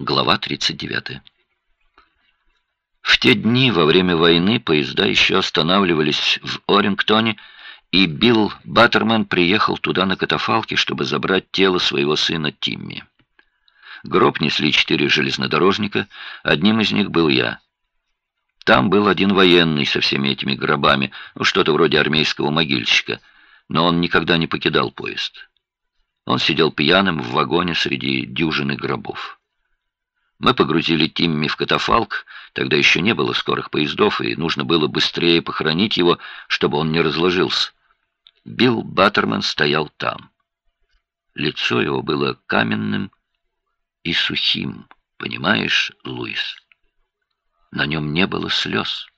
Глава 39. В те дни во время войны поезда еще останавливались в Орингтоне, и Билл Баттерман приехал туда на катафалке, чтобы забрать тело своего сына Тимми. Гроб несли четыре железнодорожника, одним из них был я. Там был один военный со всеми этими гробами, ну, что-то вроде армейского могильщика, но он никогда не покидал поезд. Он сидел пьяным в вагоне среди дюжины гробов. Мы погрузили Тимми в катафалк, тогда еще не было скорых поездов, и нужно было быстрее похоронить его, чтобы он не разложился. Билл Баттерман стоял там. Лицо его было каменным и сухим, понимаешь, Луис? На нем не было слез.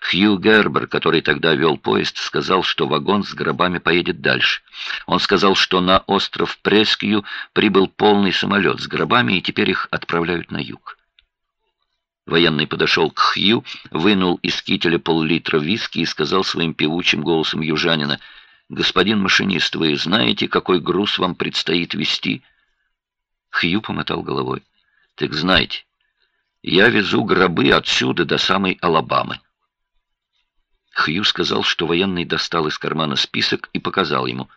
Хью Гербер, который тогда вел поезд, сказал, что вагон с гробами поедет дальше. Он сказал, что на остров Прескью прибыл полный самолет с гробами, и теперь их отправляют на юг. Военный подошел к Хью, вынул из кителя пол-литра виски и сказал своим певучим голосом южанина, «Господин машинист, вы знаете, какой груз вам предстоит вести?» Хью помотал головой. «Так знаете, я везу гробы отсюда до самой Алабамы». Хью сказал, что военный достал из кармана список и показал ему.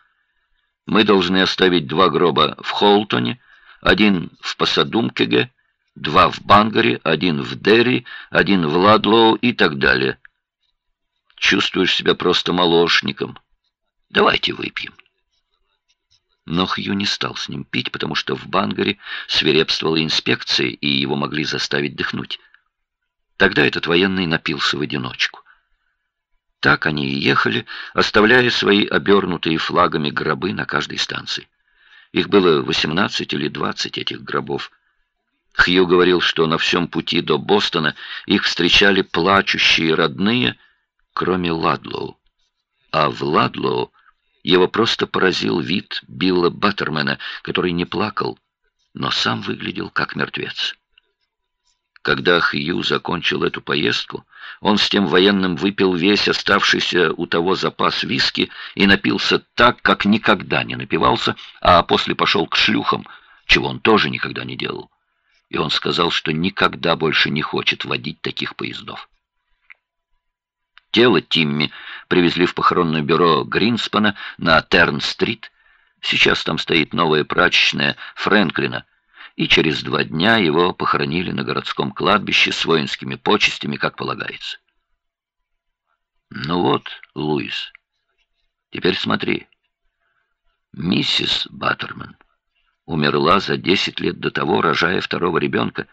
«Мы должны оставить два гроба в Холтоне, один в Пасадумкеге, два в Бангаре, один в Дерри, один в Ладлоу и так далее. Чувствуешь себя просто молочником. Давайте выпьем». Но Хью не стал с ним пить, потому что в Бангаре свирепствовала инспекция, и его могли заставить дыхнуть. Тогда этот военный напился в одиночку. Так они и ехали, оставляя свои обернутые флагами гробы на каждой станции. Их было 18 или 20 этих гробов. Хью говорил, что на всем пути до Бостона их встречали плачущие родные, кроме Ладлоу. А в Ладлоу его просто поразил вид Билла Баттермена, который не плакал, но сам выглядел как мертвец. Когда Хью закончил эту поездку, он с тем военным выпил весь оставшийся у того запас виски и напился так, как никогда не напивался, а после пошел к шлюхам, чего он тоже никогда не делал. И он сказал, что никогда больше не хочет водить таких поездов. Тело Тимми привезли в похоронное бюро Гринспана на Терн-стрит. Сейчас там стоит новая прачечная Фрэнклина — и через два дня его похоронили на городском кладбище с воинскими почестями, как полагается. Ну вот, Луис, теперь смотри. Миссис Баттерман умерла за десять лет до того, рожая второго ребенка,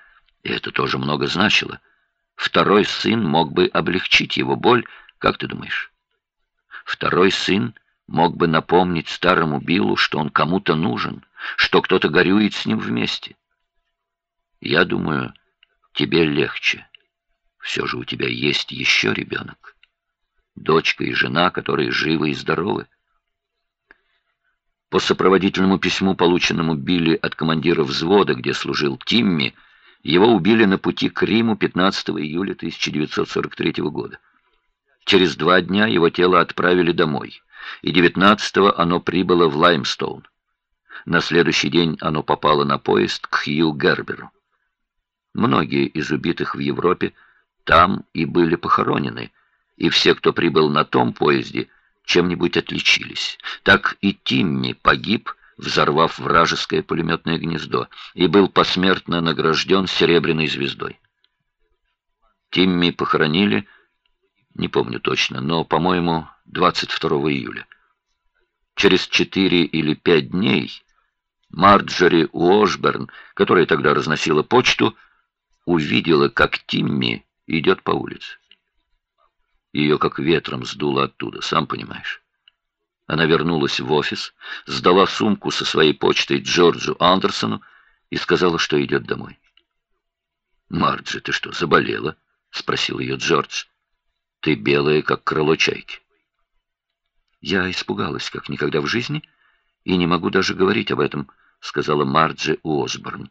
и это тоже много значило. Второй сын мог бы облегчить его боль, как ты думаешь? Второй сын мог бы напомнить старому Биллу, что он кому-то нужен, что кто-то горюет с ним вместе. Я думаю, тебе легче. Все же у тебя есть еще ребенок. Дочка и жена, которые живы и здоровы. По сопроводительному письму, полученному Билли от командира взвода, где служил Тимми, его убили на пути к Риму 15 июля 1943 года. Через два дня его тело отправили домой, и 19-го оно прибыло в Лаймстоун. На следующий день оно попало на поезд к Хью Герберу. Многие из убитых в Европе там и были похоронены, и все, кто прибыл на том поезде, чем-нибудь отличились. Так и Тимми погиб, взорвав вражеское пулеметное гнездо, и был посмертно награжден серебряной звездой. Тимми похоронили, не помню точно, но, по-моему, 22 июля. Через четыре или пять дней Марджори Уошберн, которая тогда разносила почту, увидела, как Тимми идет по улице. Ее как ветром сдуло оттуда, сам понимаешь. Она вернулась в офис, сдала сумку со своей почтой Джорджу Андерсону и сказала, что идет домой. «Марджи, ты что, заболела?» — спросил ее Джордж. «Ты белая, как крыло чайки». «Я испугалась, как никогда в жизни, и не могу даже говорить об этом», — сказала Марджи Уосборн.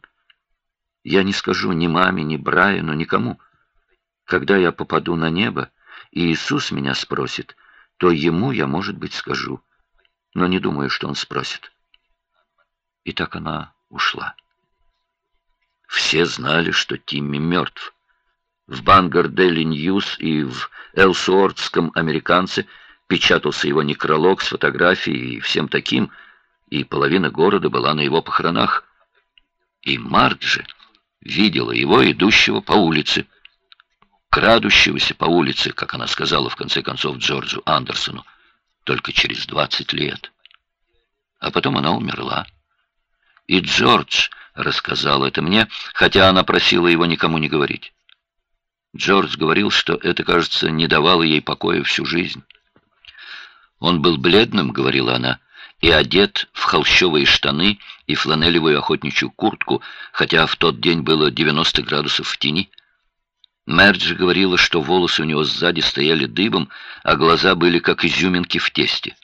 Я не скажу ни маме, ни Брайану, никому. Когда я попаду на небо, и Иисус меня спросит, то ему я, может быть, скажу. Но не думаю, что он спросит. И так она ушла. Все знали, что Тимми мертв. В Bangor Daily News и в Элсуортском американце печатался его некролог с фотографией и всем таким, и половина города была на его похоронах. И Марджи видела его, идущего по улице, крадущегося по улице, как она сказала в конце концов Джорджу Андерсону, только через 20 лет. А потом она умерла. И Джордж рассказал это мне, хотя она просила его никому не говорить. Джордж говорил, что это, кажется, не давало ей покоя всю жизнь. Он был бледным, говорила она, и одет в холщовые штаны и фланелевую охотничью куртку, хотя в тот день было 90 градусов в тени. Мерджи говорила, что волосы у него сзади стояли дыбом, а глаза были как изюминки в тесте.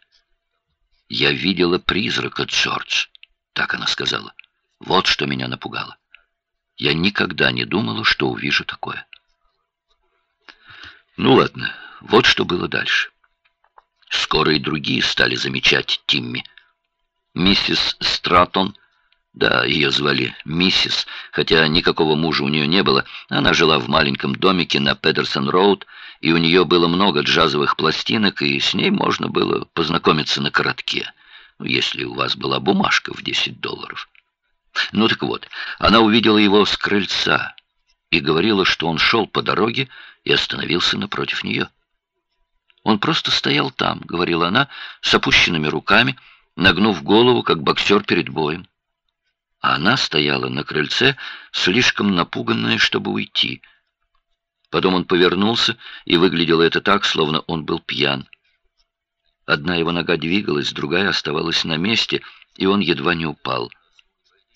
«Я видела призрака, Джордж», — так она сказала. «Вот что меня напугало. Я никогда не думала, что увижу такое». Ну ладно, вот что было дальше. Скоро и другие стали замечать Тимми. Миссис Стратон да, ее звали Миссис, хотя никакого мужа у нее не было. Она жила в маленьком домике на Педерсон-Роуд, и у нее было много джазовых пластинок, и с ней можно было познакомиться на коротке, если у вас была бумажка в 10 долларов. Ну так вот, она увидела его с крыльца и говорила, что он шел по дороге и остановился напротив нее. Он просто стоял там, говорила она, с опущенными руками, нагнув голову, как боксер перед боем а она стояла на крыльце, слишком напуганная, чтобы уйти. Потом он повернулся, и выглядело это так, словно он был пьян. Одна его нога двигалась, другая оставалась на месте, и он едва не упал.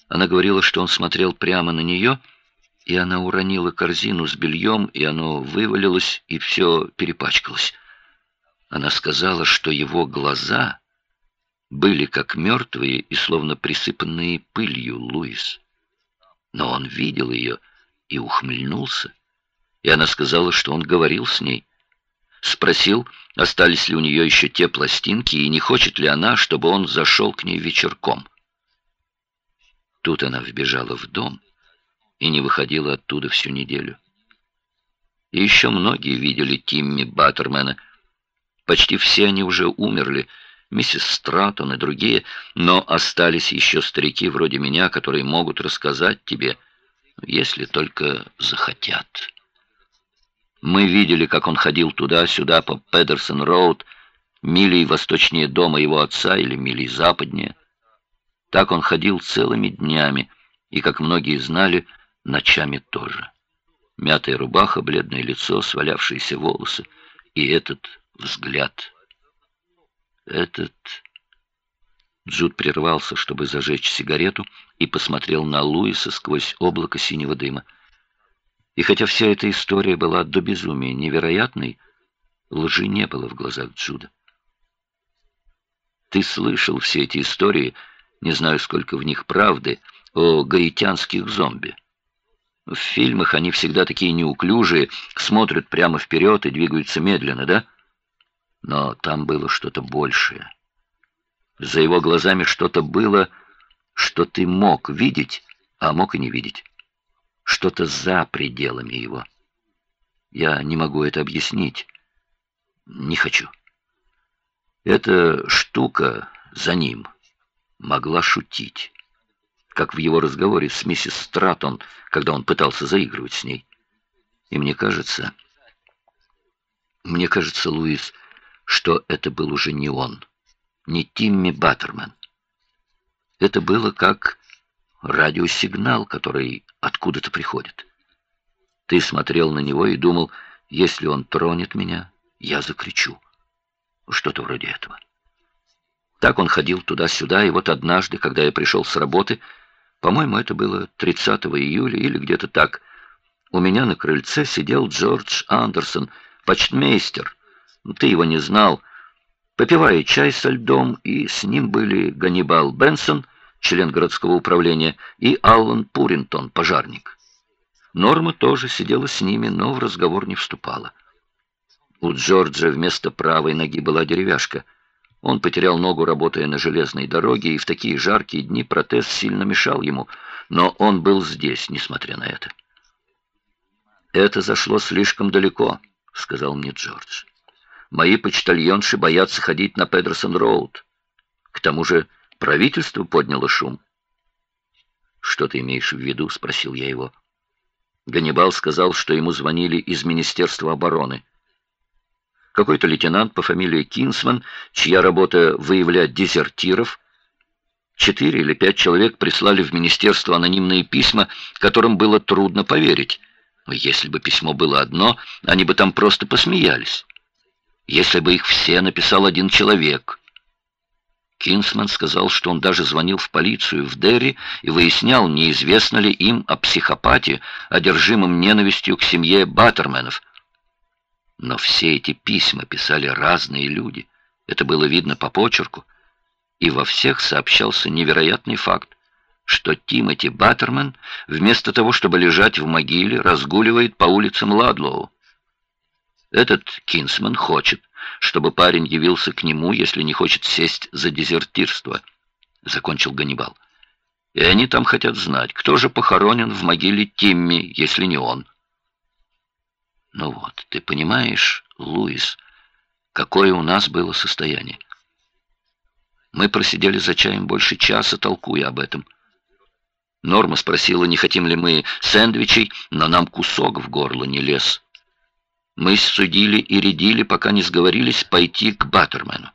Она говорила, что он смотрел прямо на нее, и она уронила корзину с бельем, и оно вывалилось, и все перепачкалось. Она сказала, что его глаза были как мертвые и словно присыпанные пылью Луис. Но он видел ее и ухмыльнулся, и она сказала, что он говорил с ней. Спросил, остались ли у нее еще те пластинки, и не хочет ли она, чтобы он зашел к ней вечерком. Тут она вбежала в дом и не выходила оттуда всю неделю. И еще многие видели Тимми Баттермена. Почти все они уже умерли, миссис Стратон и другие, но остались еще старики вроде меня, которые могут рассказать тебе, если только захотят. Мы видели, как он ходил туда-сюда по Педерсон-Роуд, милей восточнее дома его отца или милей западнее. Так он ходил целыми днями, и, как многие знали, ночами тоже. Мятая рубаха, бледное лицо, свалявшиеся волосы и этот взгляд — этот... Джуд прервался, чтобы зажечь сигарету, и посмотрел на Луиса сквозь облако синего дыма. И хотя вся эта история была до безумия невероятной, лжи не было в глазах Джуда. Ты слышал все эти истории, не знаю, сколько в них правды, о гаитянских зомби. В фильмах они всегда такие неуклюжие, смотрят прямо вперед и двигаются медленно, да? Но там было что-то большее. За его глазами что-то было, что ты мог видеть, а мог и не видеть. Что-то за пределами его. Я не могу это объяснить. Не хочу. Эта штука за ним могла шутить, как в его разговоре с миссис Стратон, когда он пытался заигрывать с ней. И мне кажется... Мне кажется, Луис, что это был уже не он, не Тимми Баттерман. Это было как радиосигнал, который откуда-то приходит. Ты смотрел на него и думал, если он тронет меня, я закричу. Что-то вроде этого. Так он ходил туда-сюда, и вот однажды, когда я пришел с работы, по-моему, это было 30 июля или где-то так, у меня на крыльце сидел Джордж Андерсон, почтмейстер, ты его не знал, попивая чай со льдом, и с ним были Ганнибал Бенсон, член городского управления, и Аллан Пуринтон, пожарник. Норма тоже сидела с ними, но в разговор не вступала. У Джорджа вместо правой ноги была деревяшка. Он потерял ногу, работая на железной дороге, и в такие жаркие дни протез сильно мешал ему, но он был здесь, несмотря на это. «Это зашло слишком далеко», — сказал мне Джордж. «Мои почтальонши боятся ходить на Педерсон-Роуд. К тому же правительство подняло шум». «Что ты имеешь в виду?» — спросил я его. Ганнибал сказал, что ему звонили из Министерства обороны. Какой-то лейтенант по фамилии Кинсман, чья работа выявлять дезертиров, четыре или пять человек прислали в министерство анонимные письма, которым было трудно поверить. Если бы письмо было одно, они бы там просто посмеялись. Если бы их все написал один человек. Кинсман сказал, что он даже звонил в полицию в Дерри и выяснял, неизвестно ли им о психопате, одержимом ненавистью к семье Баттерменов. Но все эти письма писали разные люди. Это было видно по почерку. И во всех сообщался невероятный факт, что Тимоти Баттерман, вместо того, чтобы лежать в могиле, разгуливает по улицам Ладлоу. Этот Кинсман хочет, чтобы парень явился к нему, если не хочет сесть за дезертирство, — закончил Ганнибал. И они там хотят знать, кто же похоронен в могиле Тимми, если не он. Ну вот, ты понимаешь, Луис, какое у нас было состояние. Мы просидели за чаем больше часа, толкуя об этом. Норма спросила, не хотим ли мы сэндвичей, но нам кусок в горло не лез. Мы судили и рядили, пока не сговорились пойти к Баттермену.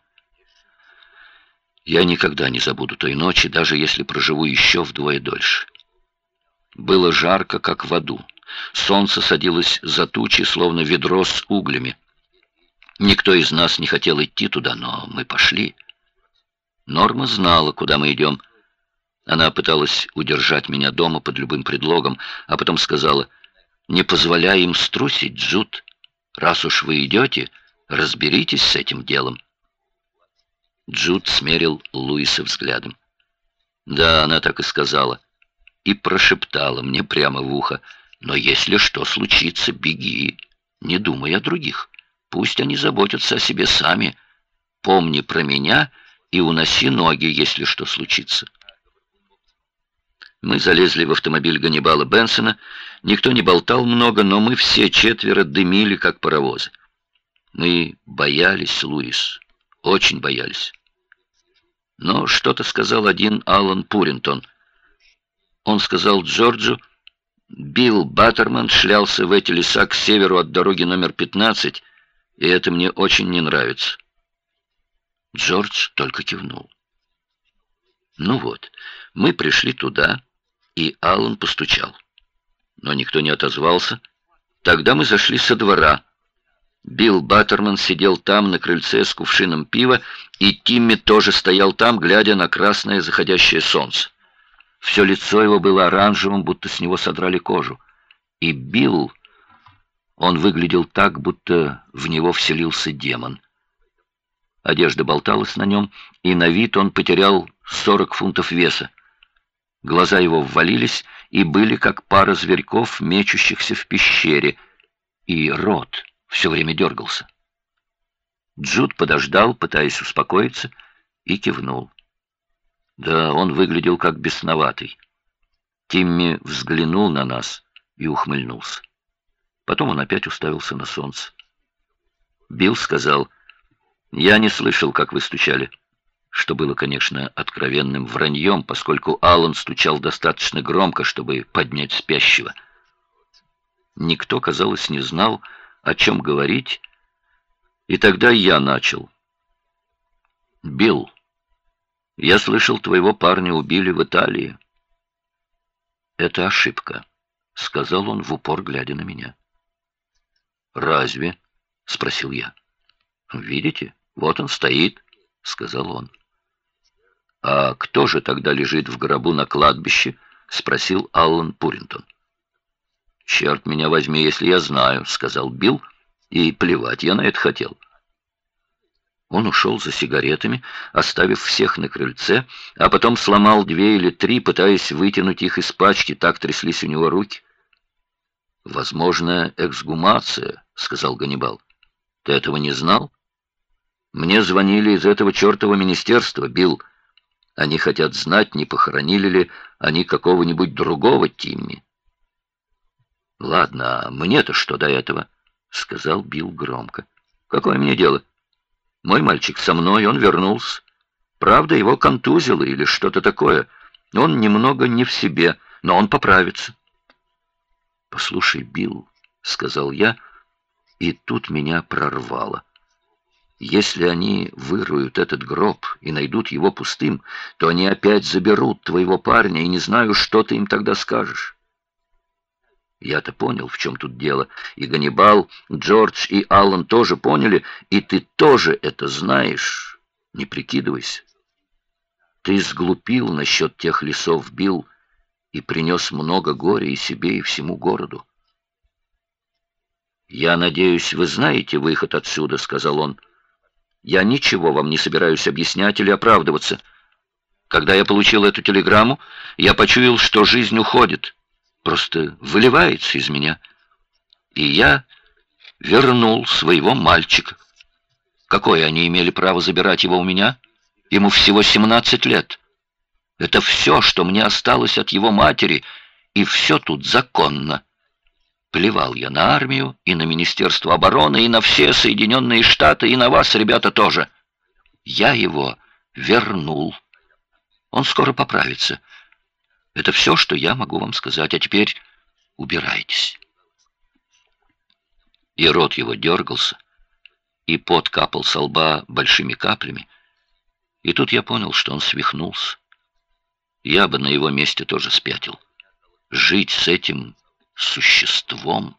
Я никогда не забуду той ночи, даже если проживу еще вдвое дольше. Было жарко, как в аду. Солнце садилось за тучи, словно ведро с углями. Никто из нас не хотел идти туда, но мы пошли. Норма знала, куда мы идем. Она пыталась удержать меня дома под любым предлогом, а потом сказала, «Не позволяй им струсить, Джуд. Раз уж вы идете, разберитесь с этим делом». Джуд смерил Луиса взглядом. Да, она так и сказала. И прошептала мне прямо в ухо, «Но если что случится, беги, не думай о других. Пусть они заботятся о себе сами. Помни про меня и уноси ноги, если что случится». Мы залезли в автомобиль Ганнибала Бенсона. Никто не болтал много, но мы все четверо дымили, как паровозы. Мы боялись, Луис, очень боялись. Но что-то сказал один Алан Пуринтон. Он сказал Джорджу, Билл Баттерман шлялся в эти леса к северу от дороги номер 15, и это мне очень не нравится. Джордж только кивнул. Ну вот, мы пришли туда, и Аллан постучал. Но никто не отозвался. Тогда мы зашли со двора. Билл Баттерман сидел там на крыльце с кувшином пива, и Тимми тоже стоял там, глядя на красное заходящее солнце. Все лицо его было оранжевым, будто с него содрали кожу. И Билл, он выглядел так, будто в него вселился демон. Одежда болталась на нем, и на вид он потерял 40 фунтов веса. Глаза его ввалились и были как пара зверьков, мечущихся в пещере, и рот все время дергался. Джуд подождал, пытаясь успокоиться, и кивнул. Да, он выглядел как бесноватый. Тимми взглянул на нас и ухмыльнулся. Потом он опять уставился на солнце. Билл сказал, «Я не слышал, как вы стучали» что было, конечно, откровенным враньем, поскольку Аллан стучал достаточно громко, чтобы поднять спящего. Никто, казалось, не знал, о чем говорить, и тогда я начал. «Билл, я слышал, твоего парня убили в Италии». «Это ошибка», — сказал он в упор, глядя на меня. «Разве?» — спросил я. «Видите, вот он стоит», — сказал он. «А кто же тогда лежит в гробу на кладбище?» — спросил Аллан Пуринтон. «Черт меня возьми, если я знаю», — сказал Билл, и плевать я на это хотел. Он ушел за сигаретами, оставив всех на крыльце, а потом сломал две или три, пытаясь вытянуть их из пачки, так тряслись у него руки. «Возможно, эксгумация», — сказал Ганнибал. «Ты этого не знал?» Мне звонили из этого чертова министерства, Билл. Они хотят знать, не похоронили ли они какого-нибудь другого Тимми. «Ладно, а мне-то что до этого?» — сказал Билл громко. «Какое мне дело? Мой мальчик со мной, он вернулся. Правда, его контузило или что-то такое. Он немного не в себе, но он поправится». «Послушай, Билл», — сказал я, и тут меня прорвало. Если они выруют этот гроб и найдут его пустым, то они опять заберут твоего парня, и не знаю, что ты им тогда скажешь. Я-то понял, в чем тут дело. И Ганнибал, Джордж и Аллан тоже поняли, и ты тоже это знаешь. Не прикидывайся. Ты сглупил насчет тех лесов, Билл, и принес много горя и себе, и всему городу. «Я надеюсь, вы знаете выход отсюда», — сказал он. «Я ничего вам не собираюсь объяснять или оправдываться. Когда я получил эту телеграмму, я почуял, что жизнь уходит» просто выливается из меня. И я вернул своего мальчика. Какое они имели право забирать его у меня? Ему всего 17 лет. Это все, что мне осталось от его матери, и все тут законно. Плевал я на армию, и на Министерство обороны, и на все Соединенные Штаты, и на вас, ребята, тоже. Я его вернул. Он скоро поправится. Это все, что я могу вам сказать. А теперь убирайтесь. И рот его дергался, и пот капал со лба большими каплями. И тут я понял, что он свихнулся. Я бы на его месте тоже спятил. Жить с этим существом...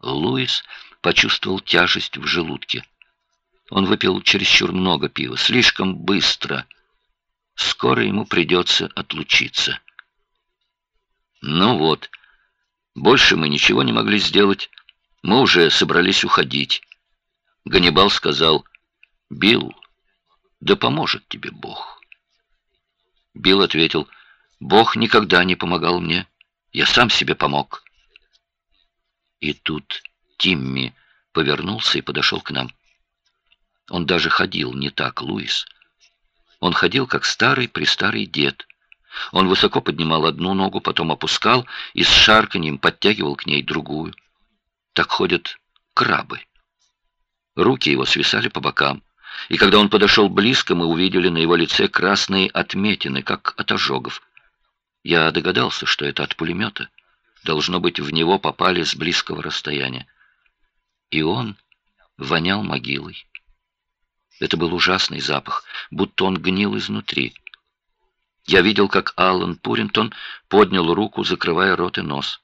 Луис почувствовал тяжесть в желудке. Он выпил чересчур много пива, слишком быстро — Скоро ему придется отлучиться. Ну вот, больше мы ничего не могли сделать. Мы уже собрались уходить. Ганнибал сказал, «Билл, да поможет тебе Бог». Билл ответил, «Бог никогда не помогал мне. Я сам себе помог». И тут Тимми повернулся и подошел к нам. Он даже ходил не так, Луис. Он ходил, как старый-престарый дед. Он высоко поднимал одну ногу, потом опускал и с шарканьем подтягивал к ней другую. Так ходят крабы. Руки его свисали по бокам, и когда он подошел близко, мы увидели на его лице красные отметины, как от ожогов. Я догадался, что это от пулемета. Должно быть, в него попали с близкого расстояния. И он вонял могилой. Это был ужасный запах, будто он гнил изнутри. Я видел, как Аллан Пуринтон поднял руку, закрывая рот и нос.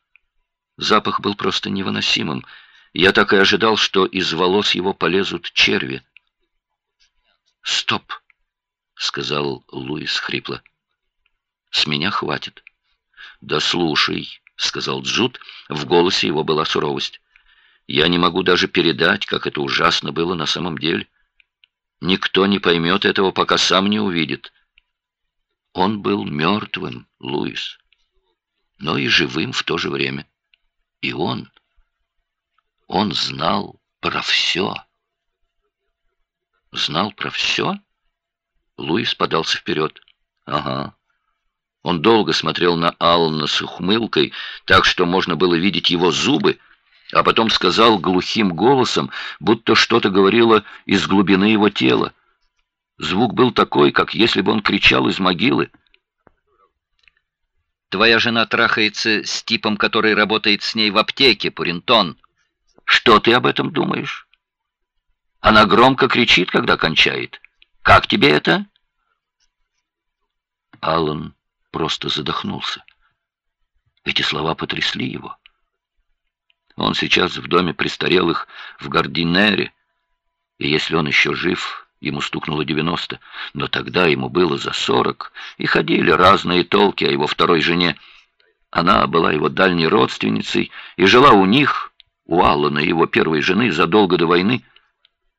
Запах был просто невыносимым. Я так и ожидал, что из волос его полезут черви. «Стоп!» — сказал Луис хрипло. «С меня хватит». «Да слушай», — сказал Джуд, в голосе его была суровость. «Я не могу даже передать, как это ужасно было на самом деле. Никто не поймет этого, пока сам не увидит. Он был мертвым, Луис, но и живым в то же время. И он, он знал про все. Знал про все? Луис подался вперед. Ага. Он долго смотрел на Аллана с ухмылкой, так что можно было видеть его зубы, а потом сказал глухим голосом, будто что-то говорило из глубины его тела. Звук был такой, как если бы он кричал из могилы. «Твоя жена трахается с типом, который работает с ней в аптеке, Пуринтон. Что ты об этом думаешь? Она громко кричит, когда кончает. Как тебе это?» Аллан просто задохнулся. Эти слова потрясли его. Он сейчас в доме престарелых в Гардинере, и если он еще жив, ему стукнуло 90, но тогда ему было за 40, и ходили разные толки о его второй жене. Она была его дальней родственницей и жила у них, у Аллана, его первой жены, задолго до войны.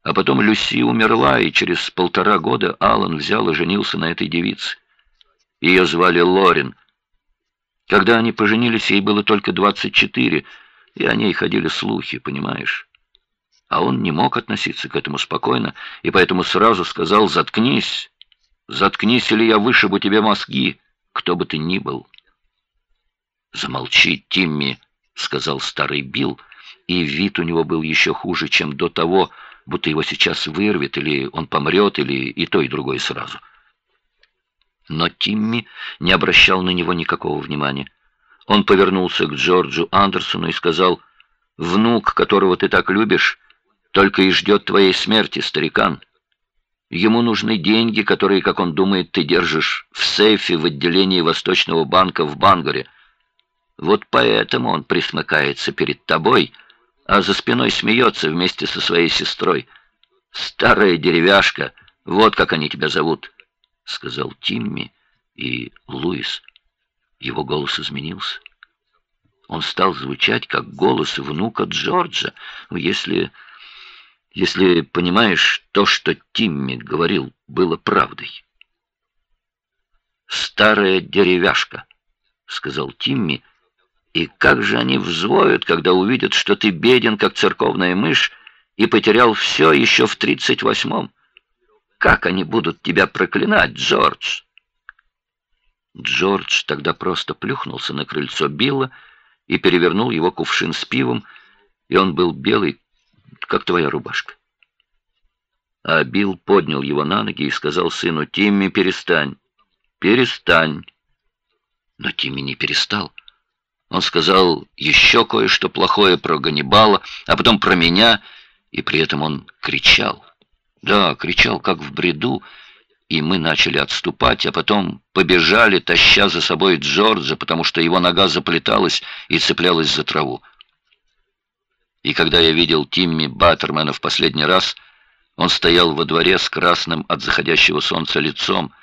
А потом Люси умерла, и через полтора года Аллан взял и женился на этой девице. Ее звали Лорин. Когда они поженились, ей было только 24 и о ней ходили слухи, понимаешь? А он не мог относиться к этому спокойно, и поэтому сразу сказал «Заткнись! Заткнись, или я вышибу тебе мозги, кто бы ты ни был!» «Замолчи, Тимми!» — сказал старый Билл, и вид у него был еще хуже, чем до того, будто его сейчас вырвет, или он помрет, или и то, и другое сразу. Но Тимми не обращал на него никакого внимания. Он повернулся к Джорджу Андерсону и сказал, «Внук, которого ты так любишь, только и ждет твоей смерти, старикан. Ему нужны деньги, которые, как он думает, ты держишь в сейфе в отделении Восточного банка в Бангаре. Вот поэтому он присмыкается перед тобой, а за спиной смеется вместе со своей сестрой. Старая деревяшка, вот как они тебя зовут» сказал Тимми, и Луис. Его голос изменился. Он стал звучать, как голос внука Джорджа. Если, если понимаешь, то, что Тимми говорил, было правдой. «Старая деревяшка», — сказал Тимми, — «и как же они взвоют, когда увидят, что ты беден, как церковная мышь, и потерял все еще в тридцать восьмом. Как они будут тебя проклинать, Джордж?» Джордж тогда просто плюхнулся на крыльцо Билла и перевернул его кувшин с пивом, и он был белый, как твоя рубашка. А Билл поднял его на ноги и сказал сыну, «Тимми, перестань, перестань». Но Тимми не перестал. Он сказал еще кое-что плохое про Ганнибала, а потом про меня, и при этом он кричал. Да, кричал, как в бреду, и мы начали отступать, а потом побежали, таща за собой Джорджа, потому что его нога заплеталась и цеплялась за траву. И когда я видел Тимми Баттермена в последний раз, он стоял во дворе с красным от заходящего солнца лицом,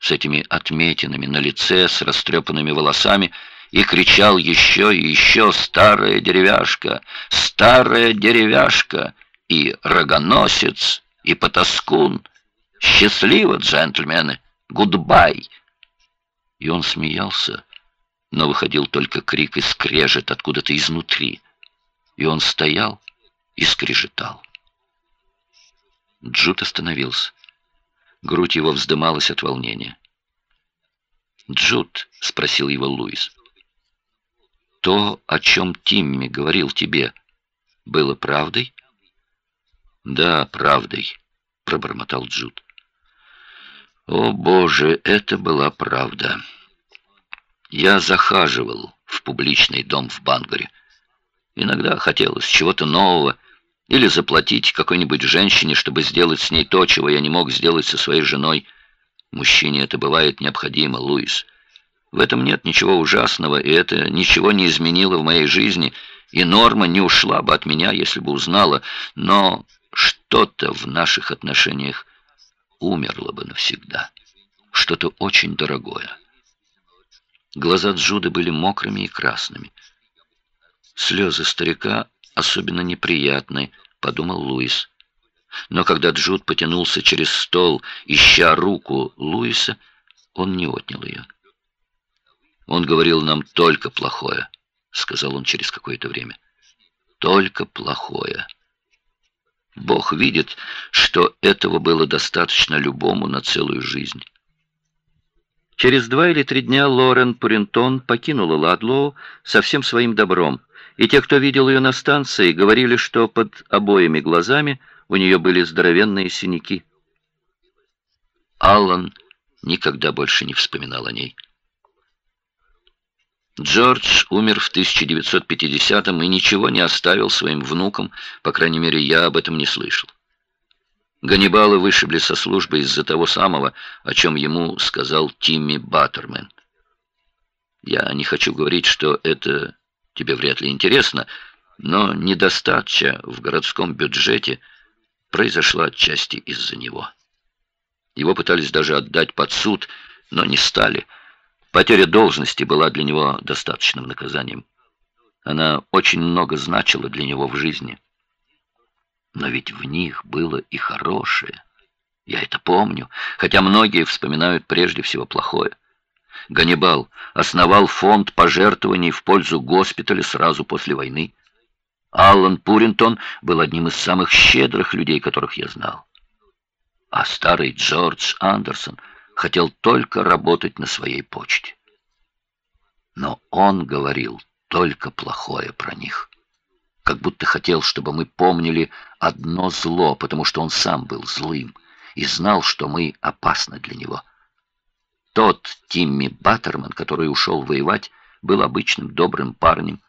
с этими отметинами на лице, с растрепанными волосами, и кричал еще и еще «Старая деревяшка! Старая деревяшка!» и «Рогоносец!» И потаскун. Счастливо, джентльмены! Goodbye!» И он смеялся, но выходил только крик и скрежет откуда-то изнутри. И он стоял и скрежетал. Джуд остановился. Грудь его вздымалась от волнения. «Джуд», — спросил его Луис, — «то, о чем Тимми говорил тебе, было правдой?» «Да, правдой», — пробормотал Джуд. «О, Боже, это была правда. Я захаживал в публичный дом в Бангаре. Иногда хотелось чего-то нового, или заплатить какой-нибудь женщине, чтобы сделать с ней то, чего я не мог сделать со своей женой. Мужчине это бывает необходимо, Луис. В этом нет ничего ужасного, и это ничего не изменило в моей жизни, и Норма не ушла бы от меня, если бы узнала, но что-то в наших отношениях умерло бы навсегда. Что-то очень дорогое. Глаза Джуды были мокрыми и красными. Слезы старика особенно неприятны, подумал Луис. Но когда Джуд потянулся через стол, ища руку Луиса, он не отнял ее. «Он говорил нам только плохое», — сказал он через какое-то время. «Только плохое». Бог видит, что этого было достаточно любому на целую жизнь. Через два или три дня Лорен Пуринтон покинула Ладлоу со всем своим добром, и те, кто видел ее на станции, говорили, что под обоими глазами у нее были здоровенные синяки. Аллан никогда больше не вспоминал о ней. Джордж умер в 1950-м и ничего не оставил своим внукам, по крайней мере, я об этом не слышал. Ганнибала вышибли со службы из-за того самого, о чем ему сказал Тимми Баттермен. Я не хочу говорить, что это тебе вряд ли интересно, но недостача в городском бюджете произошла отчасти из-за него. Его пытались даже отдать под суд, но не стали – Потеря должности была для него достаточным наказанием. Она очень много значила для него в жизни. Но ведь в них было и хорошее. Я это помню, хотя многие вспоминают прежде всего плохое. Ганнибал основал фонд пожертвований в пользу госпиталя сразу после войны. Аллан Пуринтон был одним из самых щедрых людей, которых я знал. А старый Джордж Андерсон хотел только работать на своей почте. Но он говорил только плохое про них. Как будто хотел, чтобы мы помнили одно зло, потому что он сам был злым и знал, что мы опасны для него. Тот Тимми Баттерман, который ушел воевать, был обычным добрым парнем,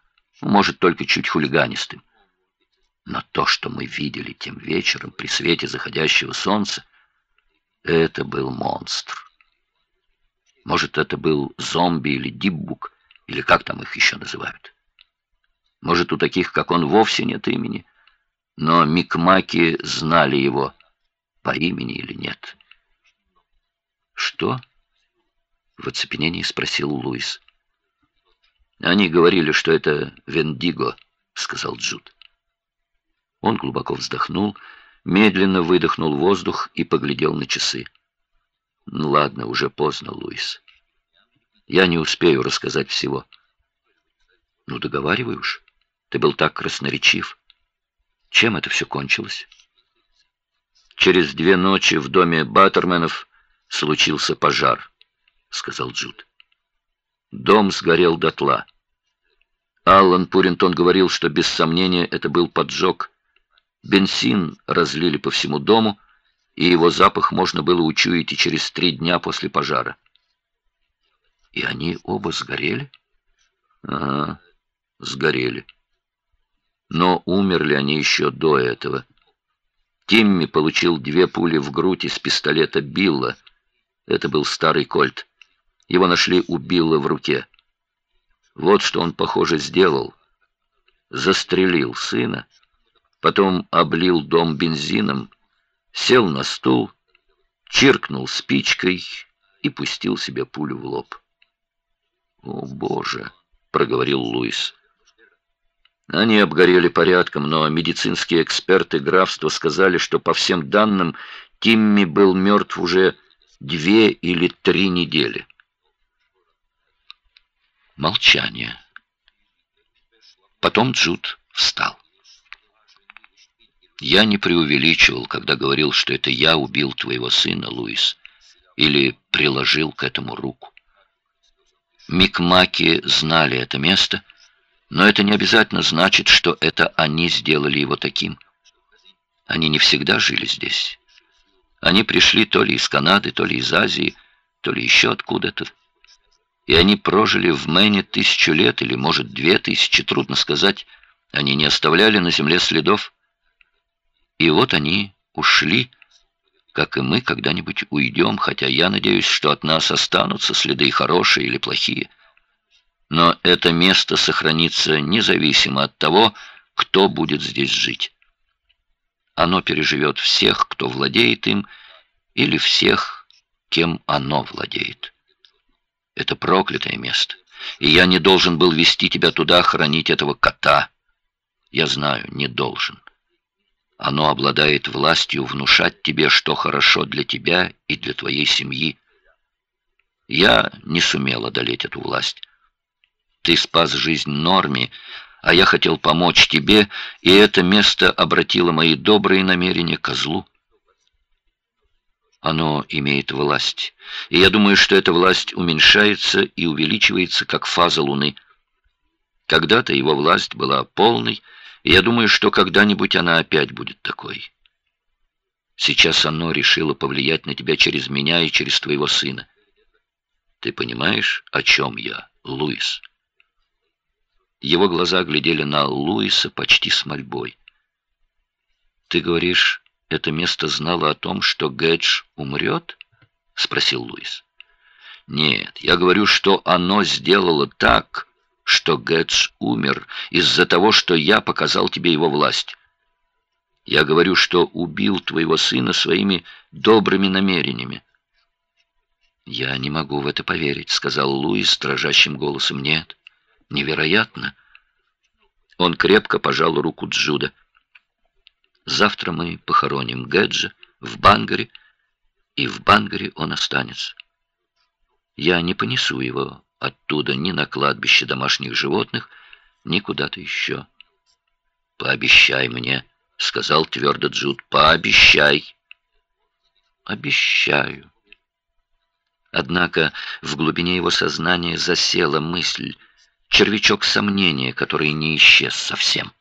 может, только чуть хулиганистым. Но то, что мы видели тем вечером при свете заходящего солнца, это был монстр. Может, это был зомби или диббук, или как там их еще называют. Может, у таких, как он, вовсе нет имени, но микмаки знали его по имени или нет. «Что?» — в оцепенении спросил Луис. «Они говорили, что это Вендиго», — сказал Джуд. Он глубоко вздохнул, медленно выдохнул воздух и поглядел на часы. «Ну ладно, уже поздно, Луис. Я не успею рассказать всего». «Ну, договаривай уж. Ты был так красноречив. Чем это все кончилось?» «Через две ночи в доме Баттерменов случился пожар», — сказал Джуд. Дом сгорел дотла. Аллан Пуринтон говорил, что без сомнения это был поджог. Бензин разлили по всему дому, и его запах можно было учуять и через три дня после пожара. И они оба сгорели? Ага, сгорели. Но умерли они еще до этого. Тимми получил две пули в грудь из пистолета Билла. Это был старый кольт. Его нашли у Билла в руке. Вот что он, похоже, сделал. Застрелил сына, потом облил дом бензином, сел на стул, чиркнул спичкой и пустил себе пулю в лоб. «О, Боже!» — проговорил Луис. Они обгорели порядком, но медицинские эксперты графства сказали, что по всем данным Тимми был мертв уже две или три недели. Молчание. Потом Джуд встал. Я не преувеличивал, когда говорил, что это я убил твоего сына, Луис, или приложил к этому руку. Микмаки знали это место, но это не обязательно значит, что это они сделали его таким. Они не всегда жили здесь. Они пришли то ли из Канады, то ли из Азии, то ли еще откуда-то и они прожили в Мэне тысячу лет, или, может, две тысячи, трудно сказать. Они не оставляли на земле следов. И вот они ушли, как и мы когда-нибудь уйдем, хотя я надеюсь, что от нас останутся следы хорошие или плохие. Но это место сохранится независимо от того, кто будет здесь жить. Оно переживет всех, кто владеет им, или всех, кем оно владеет. Это проклятое место, и я не должен был вести тебя туда хранить этого кота. Я знаю, не должен. Оно обладает властью внушать тебе, что хорошо для тебя и для твоей семьи. Я не сумел одолеть эту власть. Ты спас жизнь Норме, а я хотел помочь тебе, и это место обратило мои добрые намерения к злу. Оно имеет власть. И я думаю, что эта власть уменьшается и увеличивается, как фаза Луны. Когда-то его власть была полной, я думаю, что когда-нибудь она опять будет такой. Сейчас оно решило повлиять на тебя через меня и через твоего сына. Ты понимаешь, о чем я, Луис?» Его глаза глядели на Луиса почти с мольбой. «Ты говоришь, это место знало о том, что Гэдж умрет?» — спросил Луис. «Нет, я говорю, что оно сделало так, что Гэдж умер из-за того, что я показал тебе его власть. Я говорю, что убил твоего сына своими добрыми намерениями». «Я не могу в это поверить», — сказал Луис дрожащим голосом. «Нет, невероятно». Он крепко пожал руку Джуда. Завтра мы похороним Гэджа в Бангаре, и в Бангаре он останется. Я не понесу его оттуда ни на кладбище домашних животных, ни куда-то еще. «Пообещай мне», — сказал твердо Джуд, — «пообещай». «Обещаю». Однако в глубине его сознания засела мысль, червячок сомнения, который не исчез совсем.